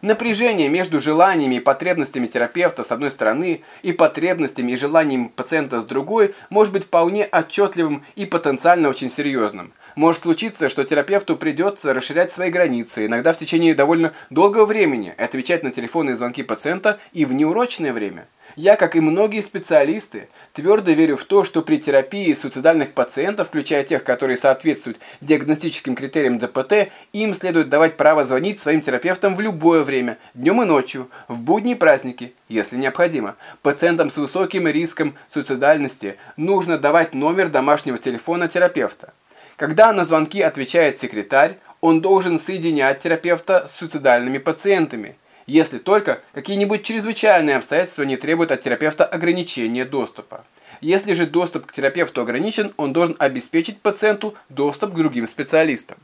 Напряжение между желаниями и потребностями терапевта с одной стороны и потребностями и желаниями пациента с другой может быть вполне отчетливым и потенциально очень серьезным. Может случиться, что терапевту придется расширять свои границы, иногда в течение довольно долгого времени, отвечать на телефонные звонки пациента и в неурочное время. Я, как и многие специалисты, твердо верю в то, что при терапии суицидальных пациентов, включая тех, которые соответствуют диагностическим критериям ДПТ, им следует давать право звонить своим терапевтам в любое время, днем и ночью, в будни и праздники, если необходимо. Пациентам с высоким риском суицидальности нужно давать номер домашнего телефона терапевта. Когда на звонки отвечает секретарь, он должен соединять терапевта с суицидальными пациентами – если только какие-нибудь чрезвычайные обстоятельства не требуют от терапевта ограничения доступа. Если же доступ к терапевту ограничен, он должен обеспечить пациенту доступ к другим специалистам.